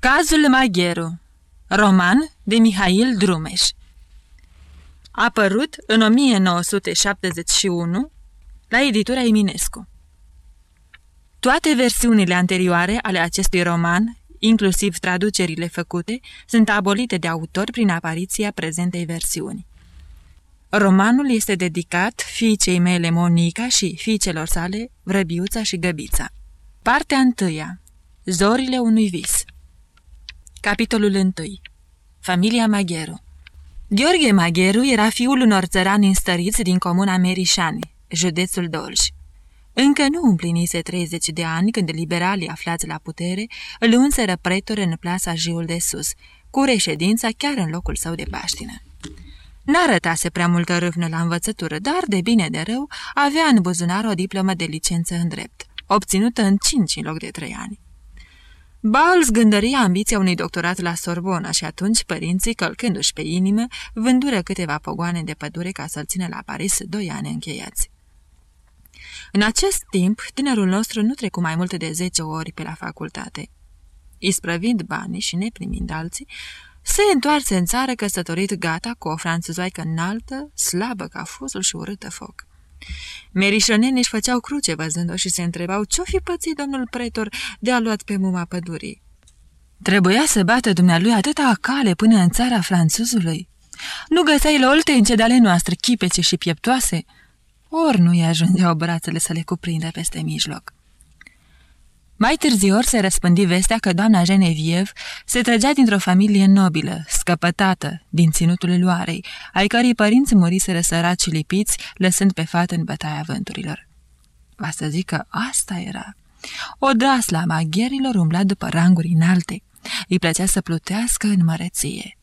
Cazul Magheru. Roman de Mihail Drumeș. Apărut în 1971 la editura Eminescu. Toate versiunile anterioare ale acestui roman, inclusiv traducerile făcute, sunt abolite de autor prin apariția prezentei versiuni. Romanul este dedicat fiicei mele Monica și fiicelor sale Vrăbiuța și Găbița. Partea întâia. Zorile unui vis Capitolul 1 Familia Magheru Gheorghe Magheru era fiul unor țărani înstăriți din comuna Merișani, județul Dolj. Încă nu împlinise 30 de ani când liberalii aflați la putere îl unseră pretor în plasa Jiul de Sus, cu reședința chiar în locul său de baștină. N-arătase prea multă râvnă la învățătură, dar, de bine de rău, avea în buzunar o diplomă de licență în drept, obținută în 5 în loc de 3 ani. Ba îl zgândăria ambiția unui doctorat la Sorbona și atunci părinții, călcându-și pe inimă, vândură câteva pogoane de pădure ca să-l țină la Paris doi ani încheiați. În acest timp, tinerul nostru nu trecu mai mult de zece ori pe la facultate. Isprăvind banii și neprimind alții, se întoarse în țară căsătorit gata cu o franțuzoaică înaltă, slabă ca fuzul și urâtă foc. Merișonenii își făceau cruce văzând-o și se întrebau ce-o fi pățit domnul pretor de a luat pe muma pădurii. Trebuia să bată dumnealui atâta cale până în țara franțuzului. Nu găseai la oltence de ale noastre chipece și pieptoase, ori nu-i ajungeau brațele să le cuprindă peste mijloc. Mai târziu se răspândi vestea că doamna Genevieve se trăgea dintr-o familie nobilă, scăpătată, din ținutul luarei, ai cărei părinți muriseră săraci și lipiți, lăsând pe fată în bătaia vânturilor. Va să zic că asta era. O drasla magherilor umbla după ranguri înalte. Îi plăcea să plutească în măreție.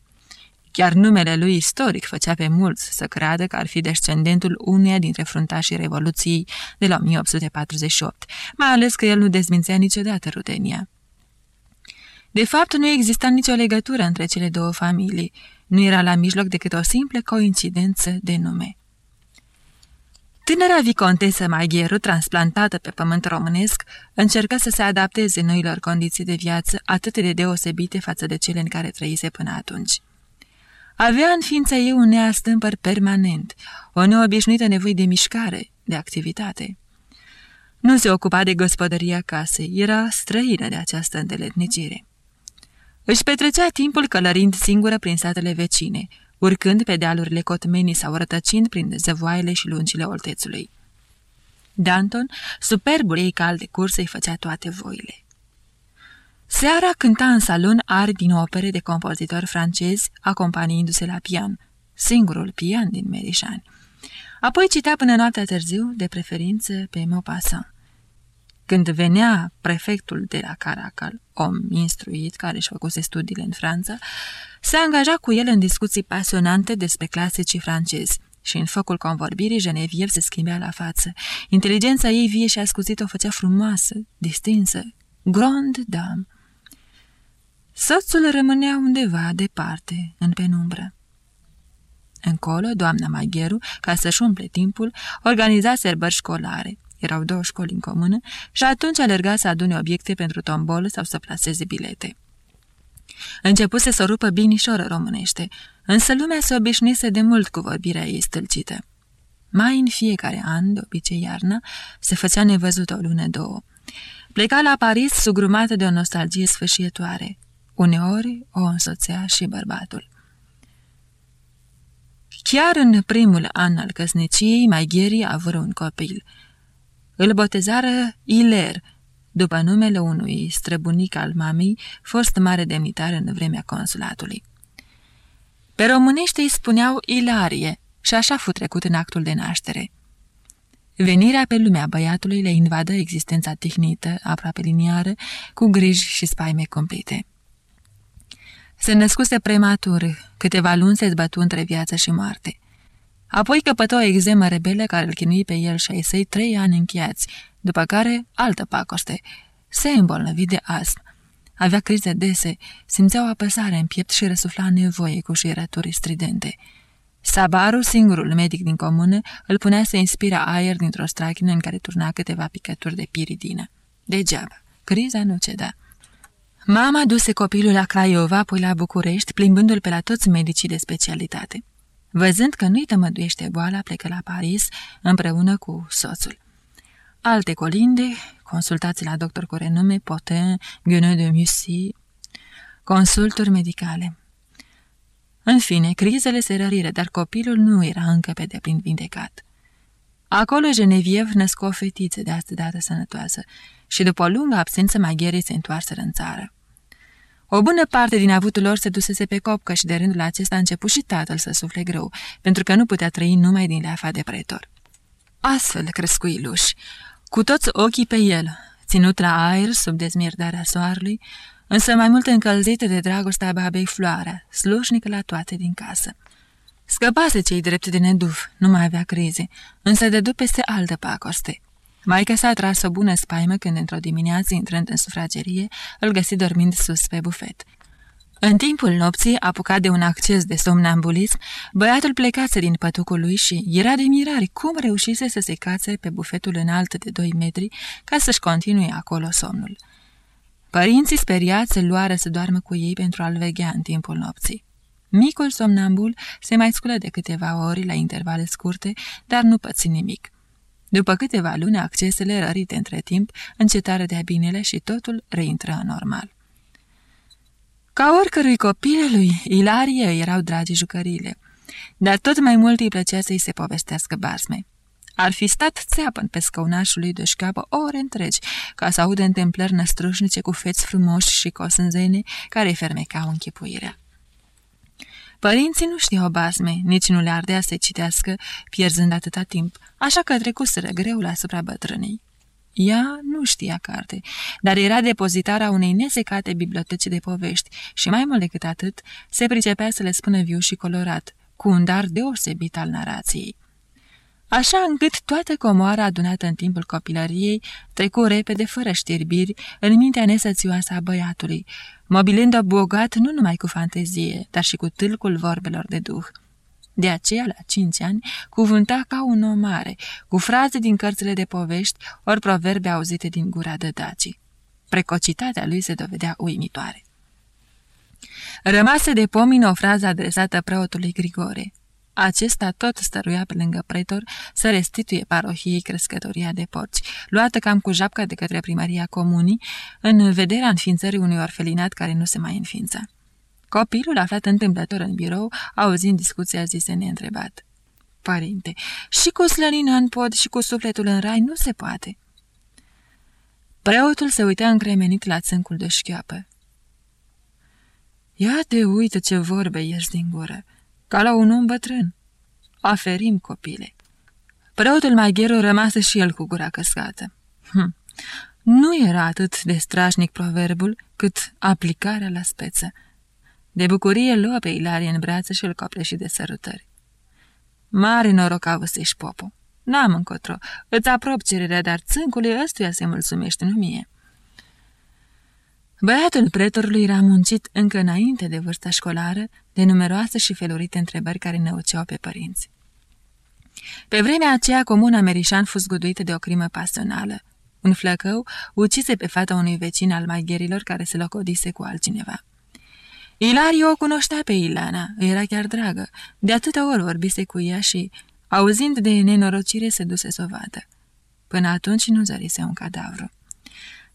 Chiar numele lui istoric făcea pe mulți să creadă că ar fi descendentul uneia dintre fruntașii Revoluției de la 1848, mai ales că el nu dezmințea niciodată rudenia. De fapt, nu exista nicio legătură între cele două familii, nu era la mijloc decât o simplă coincidență de nume. Tânăra vicontesă Magheru, transplantată pe pământ românesc, încercă să se adapteze noilor condiții de viață atât de deosebite față de cele în care trăise până atunci. Avea în ființa ei un neastâmpăr permanent, o neobișnuită nevoie de mișcare, de activitate. Nu se ocupa de gospodăria casei, era străină de această îndeletnicire. Își petrecea timpul călărind singură prin satele vecine, urcând pe dealurile cotmenii sau rătăcind prin zăvoaiele și lungile oltețului. Danton, superbul ei cal de cursă, îi făcea toate voile. Seara cânta în salon ari din opere de compozitori francezi, acompaniindu-se la pian, singurul pian din Merișani. Apoi citea până noaptea târziu, de preferință, pe Maupassant. Când venea prefectul de la Caracal, om instruit care își făcuse studiile în Franța, se angaja cu el în discuții pasionante despre clasicii francezi și în focul convorbirii Genevieve se schimbea la față. Inteligența ei vie și ascuțită o făcea frumoasă, distinsă, grande dame. Soțul rămânea undeva departe, în penumbră. Încolo, doamna Magheru, ca să-și umple timpul, organiza serbări școlare. Erau două școli în comună și atunci alerga să adune obiecte pentru tombolă sau să placeze bilete. Începuse să rupă binișoră românește, însă lumea se obișnuise de mult cu vorbirea ei stâlcită. Mai în fiecare an, de obicei iarna, se făcea nevăzută o lună două. Pleca la Paris sugrumată de o nostalgie sfârșietoare. Uneori o însoțea și bărbatul. Chiar în primul an al căsniciei, Maigherii a avut un copil. Îl botezară Iler, după numele unui străbunic al mamei, fost mare demnitar în vremea consulatului. Pe românește îi spuneau Ilarie și așa fu trecut în actul de naștere. Venirea pe lumea băiatului le invadă existența tehnită, aproape liniară, cu griji și spaime complete. Se născuse prematur, câteva luni se zbătu între viață și moarte. Apoi căpătă o exemă rebelă care îl chinui pe el și ai săi trei ani încheiați, după care altă pacoste. Se îmbolnăvi de astm. Avea crize dese, simțea o apăsare în piept și răsufla nevoie cu șierături stridente. Sabaru, singurul medic din comună, îl punea să inspire aer dintr-o strachină în care turna câteva picături de piridină. Degeaba, criza nu ceda. Mama duse copilul la Craiova, apoi la București, plimbându-l pe la toți medicii de specialitate. Văzând că nu-i tămăduiește boala, plecă la Paris împreună cu soțul. Alte colinde, consultații la doctor cu renume, Potin, Gueneux de Mussy, consulturi medicale. În fine, crizele se răriră, dar copilul nu era încă pe deplin vindecat. Acolo Genevieve născu o fetiță de asta dată sănătoasă și după o lungă absență magherii se întoarseră în țară. O bună parte din avutul lor se dusese pe copcă și de rândul acesta a început și tatăl să sufle greu, pentru că nu putea trăi numai din leafa de pretor. Astfel crescu Iluș, cu toți ochii pe el, ținut la aer sub dezmierdarea soarelui, însă mai mult încălzită de dragostea babei Floarea, slujnică la toate din casă. Scăpase cei drept de neduf, nu mai avea crize, însă de peste altă pacoste. Maica s-a tras o bună spaimă când într-o dimineață, intrând în sufragerie, îl găsi dormind sus pe bufet. În timpul nopții, apucat de un acces de somnambulism, băiatul plecase din pătucul lui și era de mirare cum reușise să se cațe pe bufetul înalt de 2 metri ca să-și continue acolo somnul. Părinții speriați se luară să doarmă cu ei pentru a-l veghea în timpul nopții. Micul somnambul se mai sculă de câteva ori la intervale scurte, dar nu păți nimic. După câteva luni, accesele rărite între timp încetară de-a binele și totul reintră normal. Ca oricărui copil lui Ilarie erau dragi jucările, dar tot mai mult îi plăcea să-i se povestească basme. Ar fi stat țeapăn pe scăunașul lui de șcapă ore întregi, ca să audă întâmplări năstrușnice cu feți frumoși și cosânzene care fermecau închipuirea. Părinții nu știau basme, nici nu le ardea să citească, pierzând atâta timp, așa că trecuseră greu asupra bătrânei. Ea nu știa carte, dar era depozitarea unei nesecate biblioteci de povești și mai mult decât atât, se pricepea să le spună viu și colorat, cu un dar deosebit al narației. Așa încât toată comoara adunată în timpul copilăriei trecu repede, fără știrbiri, în mintea nesățioasă a băiatului, mobilând-o bogat nu numai cu fantezie, dar și cu tâlcul vorbelor de duh. De aceea, la cinci ani, cuvânta ca un om mare, cu fraze din cărțile de povești, ori proverbe auzite din gura de daci. Precocitatea lui se dovedea uimitoare. Rămase de pomină o frază adresată preotului Grigore. Acesta tot stăruia pe lângă pretor să restituie parohiei crescătoria de porci, luată cam cu japca de către primăria comunii, în vederea înființării unui orfelinat care nu se mai înființa. Copilul, aflat întâmplător în birou, auzind discuția, zise neîntrebat. Părinte, și cu slănina în pod și cu sufletul în rai nu se poate. Preotul se uită încremenit la țâncul de șchioapă. Ia te uită ce vorbe ești din gură ca la un om bătrân. Aferim, copile. Preotul Magheru rămase și el cu gura căscată. Hm. Nu era atât de strașnic proverbul, cât aplicarea la speță. De bucurie luă pe Ilarie în brațe și îl copleși de sărutări. Mare noroc avăsești, Popo. N-am încotro. Îți aprob cererea, dar țâncului ăstuia se mulțumește, nu mie. Băiatul pretorului era muncit încă înainte de vârsta școlară, de numeroase și felurite întrebări care năuceau pe părinți. Pe vremea aceea, comuna Merișan fost zguduită de o crimă pasională. Un flăcău ucise pe fata unui vecin al maigherilor care se locodise cu altcineva. Ilario o cunoștea pe Ilana, îi era chiar dragă, de atâtea ori vorbise cu ea și, auzind de nenorocire, se duse să o vadă. Până atunci nu zărise un cadavru.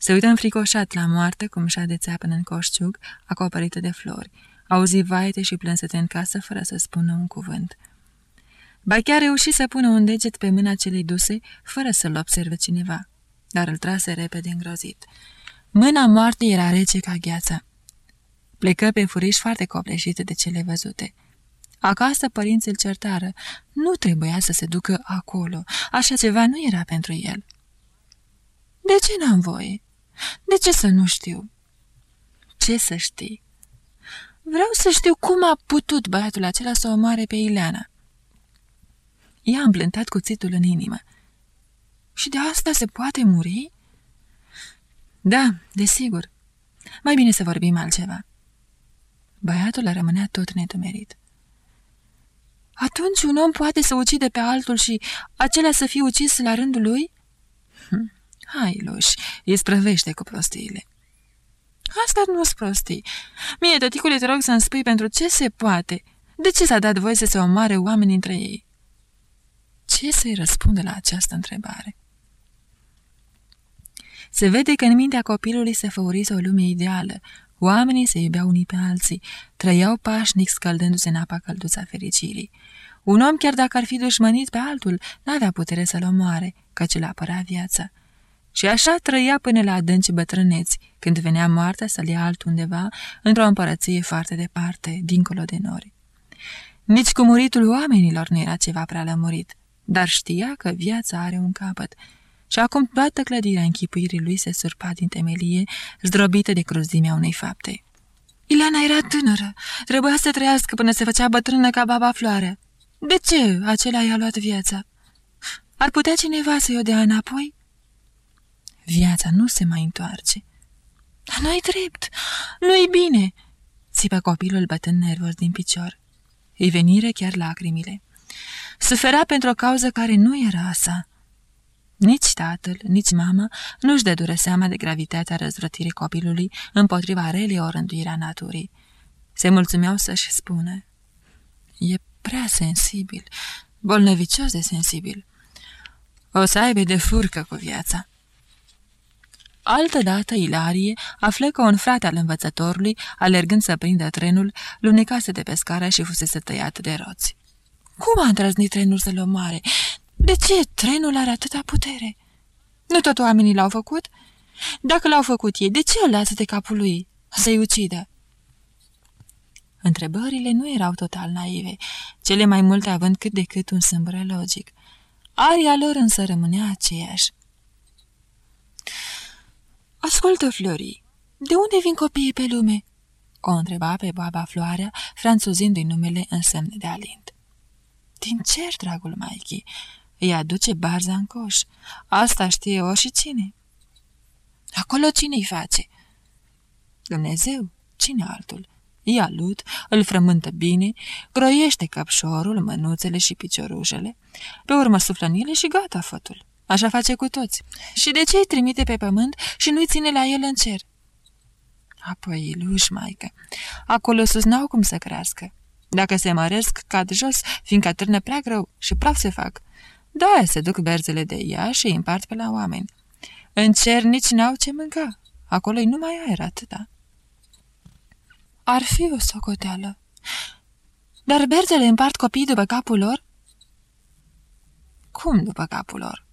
Se uită înfricoșat la moarte, cum de până în coșciuc, acoperită de flori. Auzi vaete și plânsete în casă, fără să spună un cuvânt. Ba chiar reuși să pună un deget pe mâna celei duse, fără să-l observe cineva, dar îl trase repede îngrozit. Mâna moartei era rece ca gheața. Plecă pe furiș foarte copleșit de cele văzute. Acasă părinții îl certară. Nu trebuia să se ducă acolo. Așa ceva nu era pentru el. De ce n-am voie? De ce să nu știu? Ce să știi? Vreau să știu cum a putut băiatul acela să o omoare pe Ileana. Ea a împlântat cuțitul în inimă. Și de asta se poate muri? Da, desigur. Mai bine să vorbim altceva. Băiatul rămânea tot nedumerit. Atunci un om poate să ucide pe altul și acela să fie ucis la rândul lui? Hm. Hai, Luș, îi sprăvește cu prostiile. Asta nu-s prostii. Mie, tăticule, te rog să-mi spui pentru ce se poate. De ce s-a dat voie să se omoare oameni între ei? Ce să-i răspunde la această întrebare? Se vede că în mintea copilului se făurise o lume ideală. Oamenii se iubeau unii pe alții, trăiau pașnic scăldându-se în apa călduță a fericirii. Un om, chiar dacă ar fi dușmănit pe altul, n-avea putere să-l omoare, căci îl apăra viața. Și așa trăia până la adânci bătrâneți, când venea moartea să-l ia altundeva, într-o împărăție foarte departe, dincolo de nori. Nici cu muritul oamenilor nu era ceva prea lămurit, dar știa că viața are un capăt. Și acum toată clădirea închipuirii lui se surpa din temelie, zdrobită de cruzimea unei fapte. Ileana era tânără, trebuia să trăiască până se făcea bătrână ca baba floare. De ce acela i-a luat viața? Ar putea cineva să-i o dea înapoi? Viața nu se mai întoarce. Dar nu-i drept, nu-i bine, țipă copilul bătând nervos din picior. Îi venire chiar lacrimile. Suferea pentru o cauză care nu era a sa. Nici tatăl, nici mama nu-și dădură seama de gravitatea răzvrătirii copilului împotriva relei o rânduirea naturii. Se mulțumeau să-și spună. E prea sensibil, bolnăvicios de sensibil. O să aibă de furcă cu viața. Altădată, Ilarie află că un frate al învățătorului, alergând să prindă trenul, lunecase de pe scară și fusese tăiat de roți. Cum a îndrăznit trenul să-l omoare? De ce trenul are atâta putere? Nu tot oamenii l-au făcut? Dacă l-au făcut ei, de ce îl lasă de capul lui? Să-i ucidă? Întrebările nu erau total naive, cele mai multe având cât de cât un sâmbure logic. Aria lor însă rămânea aceeași. Ascultă, Flori, de unde vin copiii pe lume?" o întreba pe baba Floarea, franțuzindu-i numele în semn de alint. Din cer, dragul Maichi, îi aduce barza în coș. Asta știe o și cine. Acolo cine-i face? Dumnezeu, cine altul? Ia lut, îl frământă bine, groiește capșorul, mânuțele și piciorușele, pe urmă suflă în ele și gata fătul. Așa face cu toți. Și de ce îi trimite pe pământ și nu-i ține la el în cer? Apoi, iluși, maică, acolo sus n-au cum să crească. Dacă se măresc, cad jos, fiindcă târnă prea greu și praf se fac. Da, se duc berzele de ea și îi împart pe la oameni. În cer nici n-au ce mânca. Acolo-i numai aer atâta. Ar fi o socoteală. Dar berzele împart copii după capul lor? Cum după capul lor?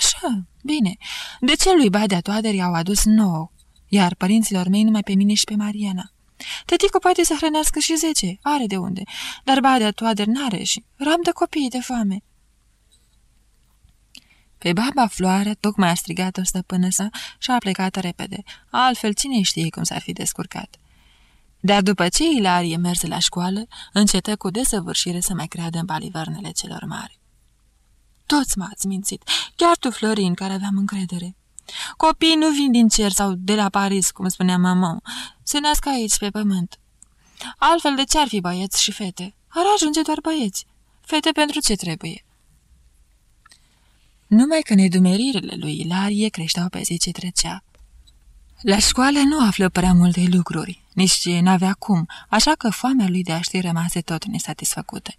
Așa, bine. De ce lui Badea Toader i-au adus nouă, iar părinților mei numai pe mine și pe Mariana? Tăticu poate să hrănească și zece, are de unde, dar Badea Toader n-are și ram de copii de foame. Pe baba Floare tocmai a strigat o stăpână sa și a plecat repede, altfel cine știe cum s-ar fi descurcat. Dar după ce Ilarie merse la școală, încetă cu desăvârșire să mai creadă în balivărnele celor mari. Toți m-ați mințit, chiar tu, Florin, care aveam încredere. Copiii nu vin din cer sau de la Paris, cum spunea mama, se nasc aici, pe pământ. Altfel, de ce ar fi băieți și fete? Ar ajunge doar băieți. Fete pentru ce trebuie? Numai că nedumeririle lui Ilarie creșteau pe zi ce trecea. La școală nu află prea multe lucruri, nici n-avea cum, așa că foamea lui de a ști rămase tot nesatisfăcută.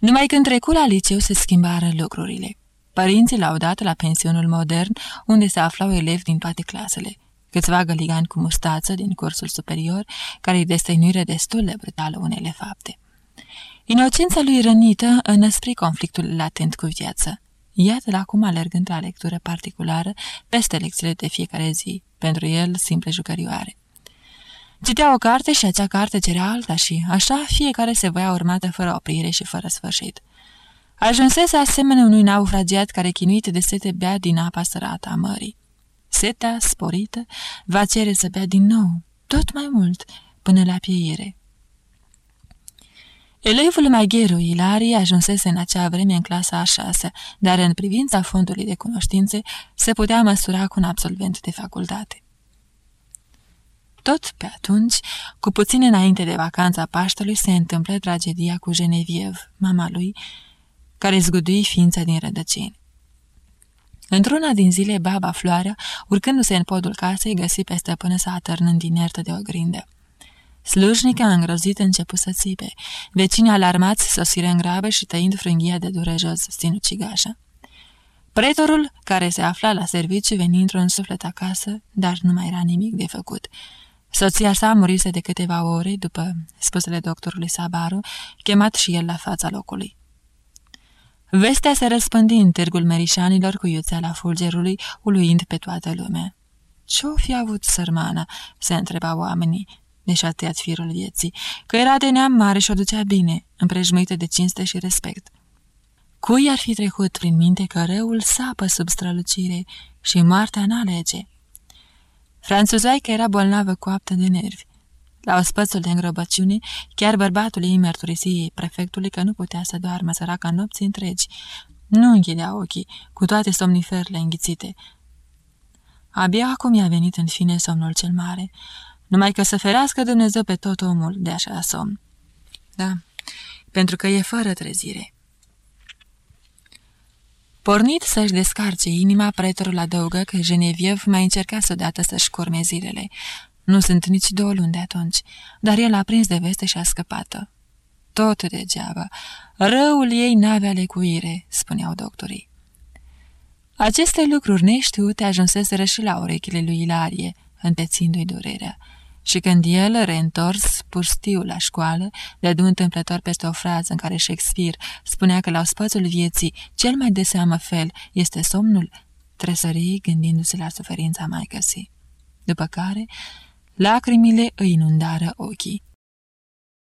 Numai când trecu la liceu se schimbară lucrurile. Părinții l-au dat la pensionul modern, unde se aflau elevi din toate clasele. Câțiva găligani cu mustață din cursul superior, care îi destăinuire destul de brutală unele fapte. Inocența lui rănită înăspri conflictul latent cu viață. Iată-l acum alergând la lectură particulară peste lecțiile de fiecare zi, pentru el simple jucărioare. Citea o carte și acea carte cerea alta și, așa, fiecare se voia urmată fără oprire și fără sfârșit. Ajunsese asemenea unui naufragiat care chinuit de sete bea din apa sărată a mării. Setea, sporită, va cere să bea din nou, tot mai mult, până la pieire. Elevul Magheru Ilarie ajunsese în acea vreme în clasa a șasea, dar în privința fondului de cunoștințe se putea măsura cu un absolvent de facultate. Tot pe atunci, cu puțin înainte de vacanța Paștelui, se întâmplă tragedia cu Genevieve, mama lui, care zgudui ființa din rădăcini. Într-una din zile, baba Floarea, urcându-se în podul casei, găsi pe stăpână sa atârnând inertă de o grindă. Slujnica îngrozit început să țipe. Vecinii alarmați sosiră în grabă și tăind frânghia de durejos sinucigașa. Pretorul, care se afla la serviciu, veni într-un suflet acasă, dar nu mai era nimic de făcut. Soția sa murise de câteva ore după spusele doctorului Sabaru, chemat și el la fața locului. Vestea se răspândi în târgul merișanilor cu iuțeala fulgerului, uluind pe toată lumea. Ce-o fi avut sărmana?" se întrebau oamenii, deși a tăiat firul vieții, că era de neam mare și o ducea bine, împrejmuită de cinste și respect. Cui ar fi trecut prin minte că răul sapă sub strălucire și moartea n-alege? Franțuzaica era bolnavă cu aptă de nervi. La ospățul de îngrăbăciune, chiar bărbatul ei mărturisi prefectului că nu putea să doarmă săraca nopții întregi. Nu închidea ochii, cu toate somniferele înghițite. Abia acum i-a venit în fine somnul cel mare, numai că să ferească Dumnezeu pe tot omul de așa somn. Da, pentru că e fără trezire. Pornit să-și descarce inima, pretorul adăugă că Geneviev mai încerca să dată să-și curme zilele. Nu sunt nici două luni de atunci, dar el a prins de veste și a scăpată. Tot degeaba. Răul ei n-avea lecuire, spuneau doctorii. Aceste lucruri neștiute ajunseseră și la urechile lui Ilarie, întețindu-i durerea. Și când el, reîntors, pustiu la școală, dădu întâmplător peste o frază în care Shakespeare spunea că la spațiul vieții cel mai de seamă fel este somnul, tresării gândindu-se la suferința mai găsi. După care, lacrimile îi inundară ochii.